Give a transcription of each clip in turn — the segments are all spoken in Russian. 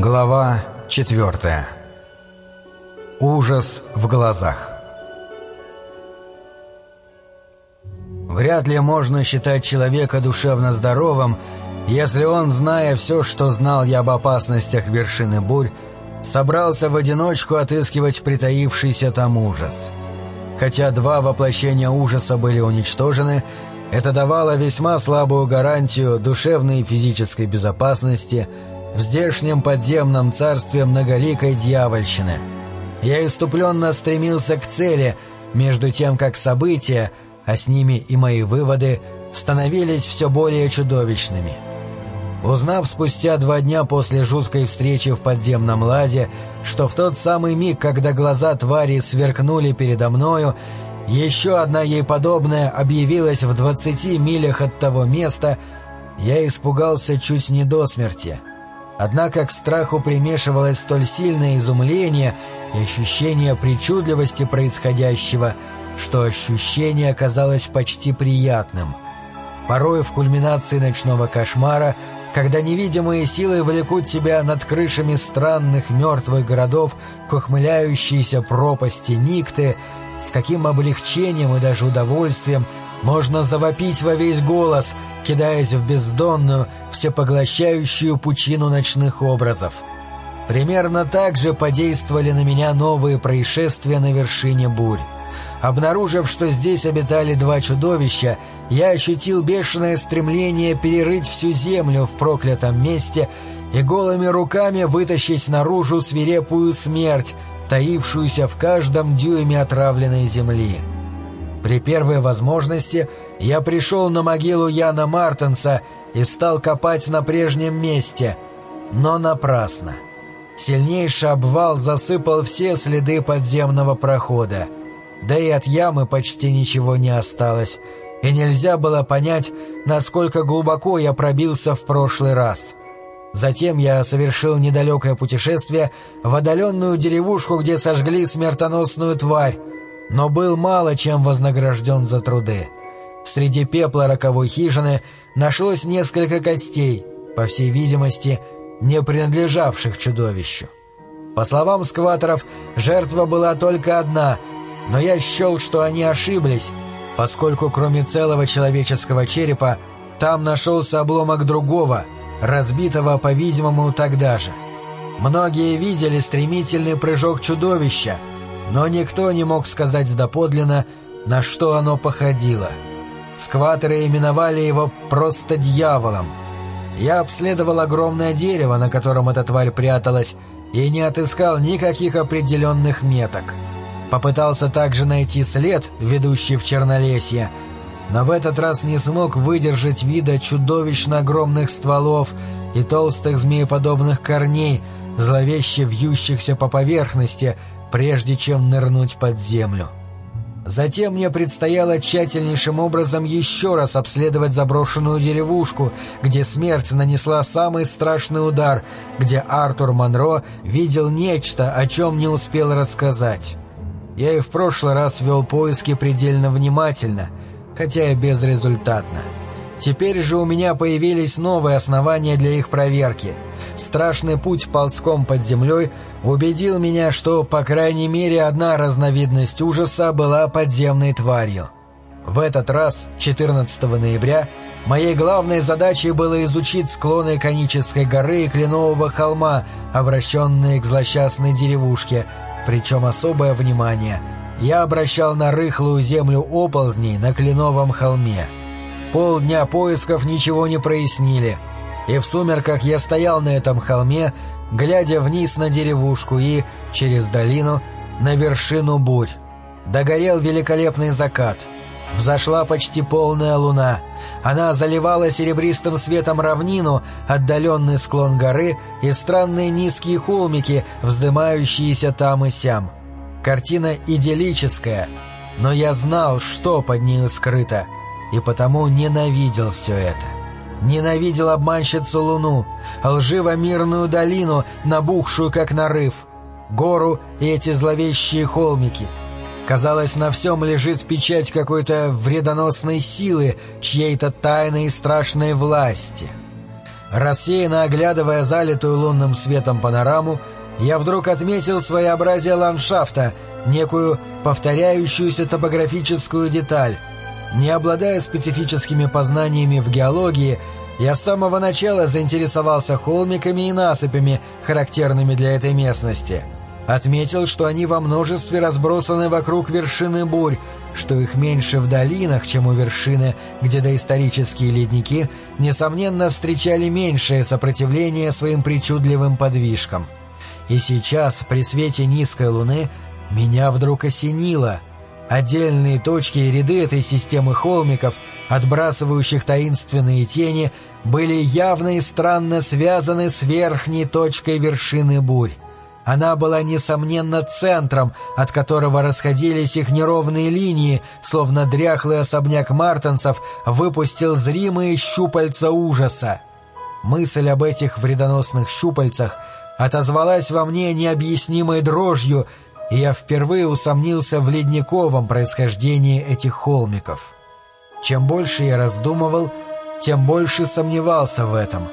Глава четвертая. Ужас в глазах. Вряд ли можно считать человека душевно здоровым, если он, зная все, что знал я об опасностях вершины бурь, собрался в одиночку отыскивать притаившийся там ужас. Хотя два воплощения ужаса были уничтожены, это давало весьма слабую гарантию душевной и физической безопасности в здешнем подземном царстве многоликой дьявольщины. Я иступленно стремился к цели, между тем как события, а с ними и мои выводы, становились все более чудовищными. Узнав спустя два дня после жуткой встречи в подземном ладе, что в тот самый миг, когда глаза твари сверкнули передо мною, еще одна ей подобная объявилась в двадцати милях от того места, я испугался чуть не до смерти. Однако к страху примешивалось столь сильное изумление и ощущение причудливости происходящего, что ощущение оказалось почти приятным. Порой в кульминации ночного кошмара, когда невидимые силы влекут тебя над крышами странных мертвых городов к ухмыляющейся пропасти Никты, с каким облегчением и даже удовольствием можно завопить во весь голос, кидаясь в бездонную, всепоглощающую пучину ночных образов. Примерно так же подействовали на меня новые происшествия на вершине бурь. Обнаружив, что здесь обитали два чудовища, я ощутил бешеное стремление перерыть всю землю в проклятом месте и голыми руками вытащить наружу свирепую смерть, таившуюся в каждом дюйме отравленной земли. При первой возможности я пришел на могилу Яна Мартенса и стал копать на прежнем месте, но напрасно. Сильнейший обвал засыпал все следы подземного прохода, да и от ямы почти ничего не осталось, и нельзя было понять, насколько глубоко я пробился в прошлый раз. Затем я совершил недалекое путешествие в отдаленную деревушку, где сожгли смертоносную тварь, но был мало чем вознагражден за труды. Среди пепла роковой хижины нашлось несколько костей, по всей видимости, не принадлежавших чудовищу. По словам скваторов, жертва была только одна, но я счел, что они ошиблись, поскольку кроме целого человеческого черепа там нашелся обломок другого — разбитого, по-видимому, тогда же. Многие видели стремительный прыжок чудовища, но никто не мог сказать доподлинно, на что оно походило. Скваторы именовали его просто дьяволом. Я обследовал огромное дерево, на котором эта тварь пряталась, и не отыскал никаких определенных меток. Попытался также найти след, ведущий в Чернолесье, но в этот раз не смог выдержать вида чудовищно огромных стволов и толстых змееподобных корней, зловеще вьющихся по поверхности, прежде чем нырнуть под землю. Затем мне предстояло тщательнейшим образом еще раз обследовать заброшенную деревушку, где смерть нанесла самый страшный удар, где Артур Монро видел нечто, о чем не успел рассказать. Я и в прошлый раз вел поиски предельно внимательно — хотя и безрезультатно. Теперь же у меня появились новые основания для их проверки. Страшный путь ползком под землей убедил меня, что, по крайней мере, одна разновидность ужаса была подземной тварью. В этот раз, 14 ноября, моей главной задачей было изучить склоны Конической горы и Кленового холма, обращенные к злосчастной деревушке, причем особое внимание – я обращал на рыхлую землю оползней на Кленовом холме. Полдня поисков ничего не прояснили, и в сумерках я стоял на этом холме, глядя вниз на деревушку и, через долину, на вершину бурь. Догорел великолепный закат. Взошла почти полная луна. Она заливала серебристым светом равнину, отдаленный склон горы и странные низкие холмики, вздымающиеся там и сям. Картина идиллическая, но я знал, что под нею скрыто, и потому ненавидел все это. Ненавидел обманщицу луну, лживо-мирную долину, набухшую как нарыв, гору и эти зловещие холмики. Казалось, на всем лежит печать какой-то вредоносной силы, чьей-то тайной и страшной власти. Рассеянно оглядывая залитую лунным светом панораму, я вдруг отметил своеобразие ландшафта, некую повторяющуюся топографическую деталь. Не обладая специфическими познаниями в геологии, я с самого начала заинтересовался холмиками и насыпями, характерными для этой местности. Отметил, что они во множестве разбросаны вокруг вершины бурь, что их меньше в долинах, чем у вершины, где доисторические ледники, несомненно, встречали меньшее сопротивление своим причудливым подвижкам. И сейчас, при свете низкой луны, меня вдруг осенило. Отдельные точки и ряды этой системы холмиков, отбрасывающих таинственные тени, были явно и странно связаны с верхней точкой вершины бурь. Она была, несомненно, центром, от которого расходились их неровные линии, словно дряхлый особняк мартенцев выпустил зримые щупальца ужаса. Мысль об этих вредоносных щупальцах отозвалась во мне необъяснимой дрожью, и я впервые усомнился в ледниковом происхождении этих холмиков. Чем больше я раздумывал, тем больше сомневался в этом.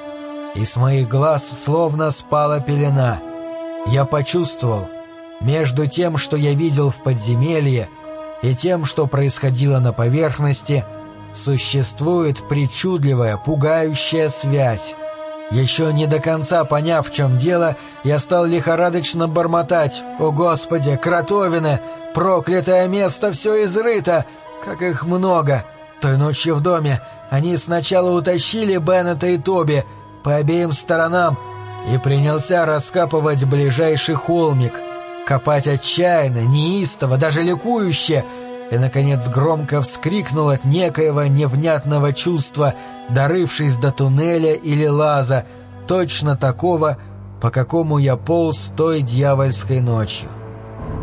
И с моих глаз словно спала пелена. Я почувствовал, между тем, что я видел в подземелье, и тем, что происходило на поверхности, существует причудливая, пугающая связь. Еще не до конца поняв, в чем дело, я стал лихорадочно бормотать. «О, Господи, кротовины! Проклятое место все изрыто! Как их много! Той ночью в доме они сначала утащили Беннета и Тоби по обеим сторонам и принялся раскапывать ближайший холмик, копать отчаянно, неистово, даже ликующе, и, наконец, громко вскрикнул от некоего невнятного чувства, дорывшись до туннеля или лаза, точно такого, по какому я полз той дьявольской ночью.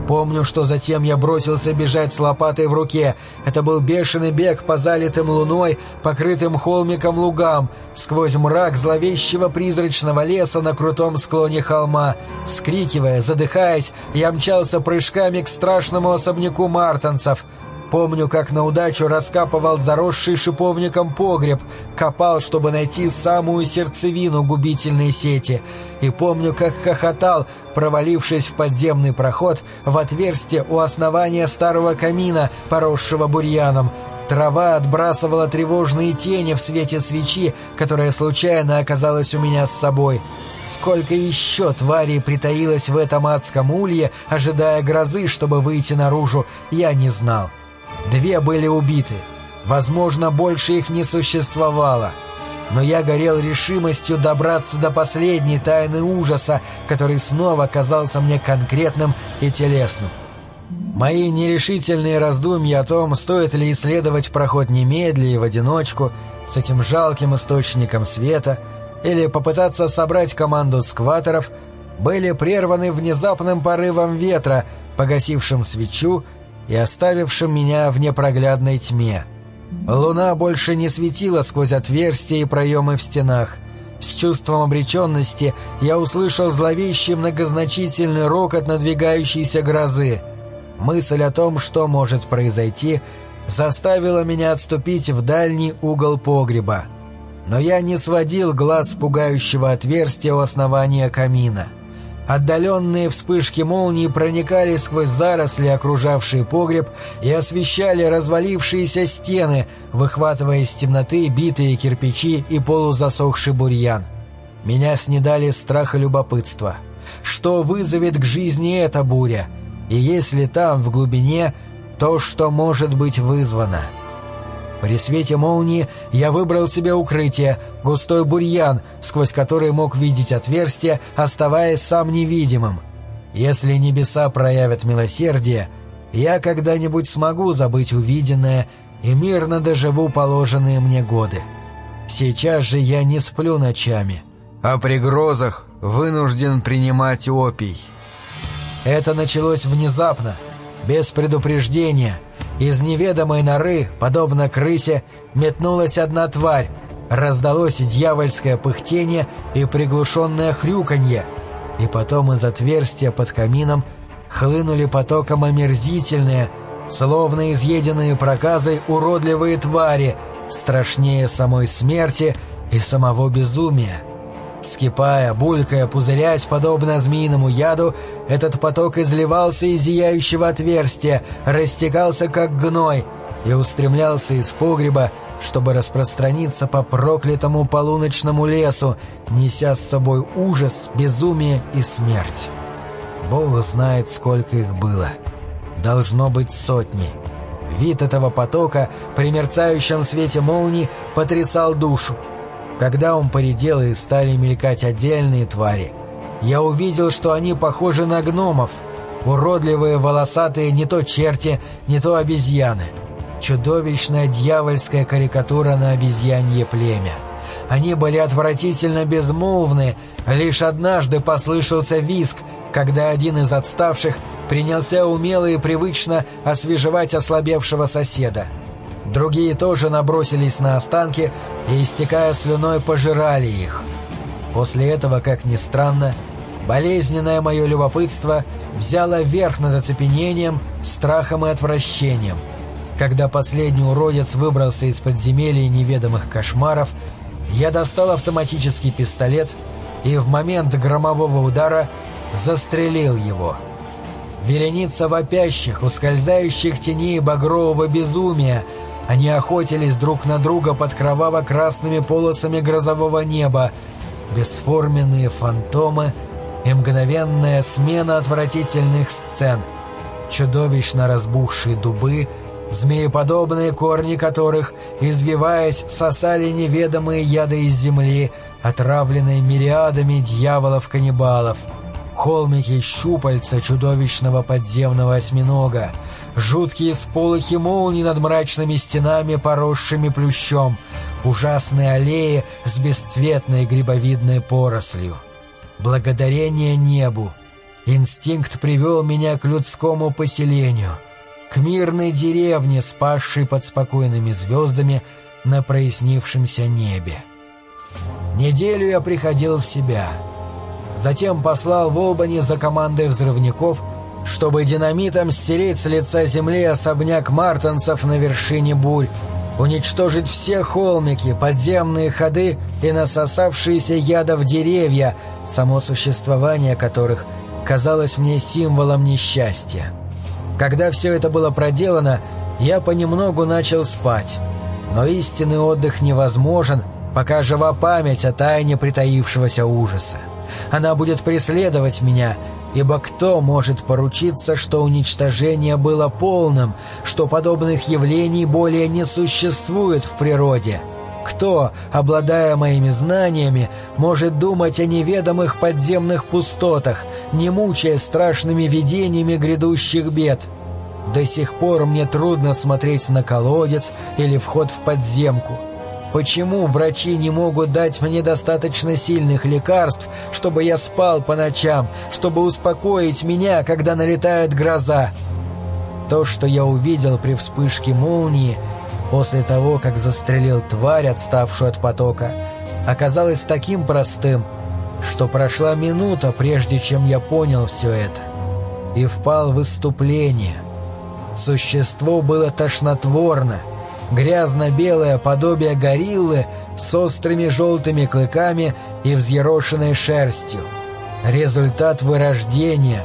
Помню, что затем я бросился бежать с лопатой в руке. Это был бешеный бег по залитым луной, покрытым холмиком лугам, сквозь мрак зловещего призрачного леса на крутом склоне холма. Вскрикивая, задыхаясь, я мчался прыжками к страшному особняку мартанцев — Помню, как на удачу раскапывал заросший шиповником погреб, копал, чтобы найти самую сердцевину губительной сети. И помню, как хохотал, провалившись в подземный проход в отверстие у основания старого камина, поросшего бурьяном. Трава отбрасывала тревожные тени в свете свечи, которая случайно оказалась у меня с собой. Сколько еще тварей притаилось в этом адском улье, ожидая грозы, чтобы выйти наружу, я не знал. Две были убиты. Возможно, больше их не существовало. Но я горел решимостью добраться до последней тайны ужаса, который снова казался мне конкретным и телесным. Мои нерешительные раздумья о том, стоит ли исследовать проход немедли и в одиночку, с этим жалким источником света, или попытаться собрать команду скваторов, были прерваны внезапным порывом ветра, погасившим свечу и оставившим меня в непроглядной тьме. Луна больше не светила сквозь отверстия и проемы в стенах. С чувством обреченности я услышал зловещий многозначительный рокот надвигающейся грозы. Мысль о том, что может произойти, заставила меня отступить в дальний угол погреба. Но я не сводил глаз с пугающего отверстия у основания камина. — Отдаленные вспышки молнии проникали сквозь заросли, окружавшие погреб, и освещали развалившиеся стены, выхватывая из темноты битые кирпичи и полузасохший бурьян. Меня снедали страх и любопытство. Что вызовет к жизни эта буря? И если там, в глубине, то, что может быть вызвано?» При свете молнии я выбрал себе укрытие, густой бурьян, сквозь который мог видеть отверстие, оставаясь сам невидимым. Если небеса проявят милосердие, я когда-нибудь смогу забыть увиденное и мирно доживу положенные мне годы. Сейчас же я не сплю ночами, а при грозах вынужден принимать опий. Это началось внезапно, без предупреждения — из неведомой норы, подобно крысе, метнулась одна тварь. Раздалось дьявольское пыхтение и приглушенное хрюканье. И потом из отверстия под камином хлынули потоком омерзительные, словно изъеденные проказой уродливые твари, страшнее самой смерти и самого безумия. Скипая, булькая, пузырясь, подобно змеиному яду, этот поток изливался из зияющего отверстия, растекался как гной и устремлялся из погреба, чтобы распространиться по проклятому полуночному лесу, неся с собой ужас, безумие и смерть. Бог знает, сколько их было. Должно быть сотни. Вид этого потока при мерцающем свете молнии потрясал душу. Когда он поредел и стали мелькать отдельные твари, я увидел, что они похожи на гномов, уродливые волосатые не то черти, не то обезьяны. Чудовищная дьявольская карикатура на обезьянье племя. Они были отвратительно безмолвны, лишь однажды послышался визг, когда один из отставших принялся умело и привычно освежевать ослабевшего соседа. Другие тоже набросились на останки и, истекая слюной, пожирали их. После этого, как ни странно, болезненное мое любопытство взяло верх над оцепенением, страхом и отвращением. Когда последний уродец выбрался из подземелья неведомых кошмаров, я достал автоматический пистолет и в момент громового удара застрелил его. Вереница вопящих, ускользающих теней багрового безумия — они охотились друг на друга под кроваво-красными полосами грозового неба, бесформенные фантомы и мгновенная смена отвратительных сцен, чудовищно разбухшие дубы, змееподобные корни которых, извиваясь, сосали неведомые яды из земли, отравленные мириадами дьяволов-каннибалов — холмики щупальца чудовищного подземного осьминога, жуткие сполохи молний над мрачными стенами, поросшими плющом, ужасные аллеи с бесцветной грибовидной порослью. Благодарение небу, инстинкт привел меня к людскому поселению, к мирной деревне, спасшей под спокойными звездами на прояснившемся небе. Неделю я приходил в себя — Затем послал в Олбани за командой взрывников, чтобы динамитом стереть с лица земли особняк мартенцев на вершине бурь, уничтожить все холмики, подземные ходы и насосавшиеся ядов деревья, само существование которых казалось мне символом несчастья. Когда все это было проделано, я понемногу начал спать. Но истинный отдых невозможен, пока жива память о тайне притаившегося ужаса. Она будет преследовать меня, ибо кто может поручиться, что уничтожение было полным, что подобных явлений более не существует в природе? Кто, обладая моими знаниями, может думать о неведомых подземных пустотах, не мучая страшными видениями грядущих бед? До сих пор мне трудно смотреть на колодец или вход в подземку. Почему врачи не могут дать мне достаточно сильных лекарств, чтобы я спал по ночам, чтобы успокоить меня, когда налетает гроза? То, что я увидел при вспышке молнии, после того, как застрелил тварь, отставшую от потока, оказалось таким простым, что прошла минута, прежде чем я понял все это, и впал в выступление. Существо было тошнотворно — грязно-белое подобие гориллы с острыми желтыми клыками и взъерошенной шерстью. Результат вырождения,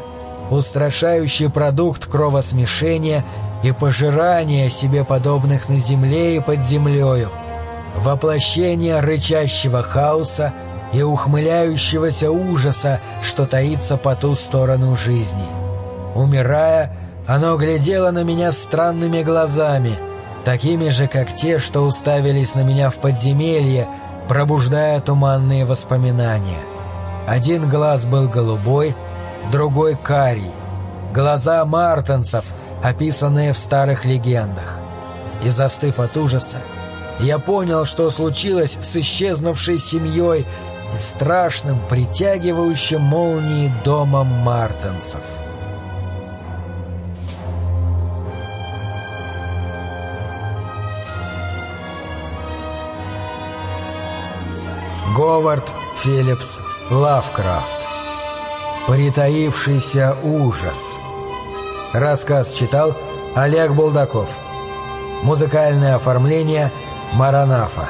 устрашающий продукт кровосмешения и пожирания себе подобных на земле и под землею. Воплощение рычащего хаоса и ухмыляющегося ужаса, что таится по ту сторону жизни. Умирая, оно глядело на меня странными глазами — такими же, как те, что уставились на меня в подземелье, пробуждая туманные воспоминания. Один глаз был голубой, другой — карий. Глаза мартенцев, описанные в старых легендах. И застыв от ужаса, я понял, что случилось с исчезнувшей семьей и страшным, притягивающим молнии домом мартенцев. Говард Филлипс Лавкрафт. «Притаившийся ужас» Рассказ читал Олег Булдаков. Музыкальное оформление Маранафа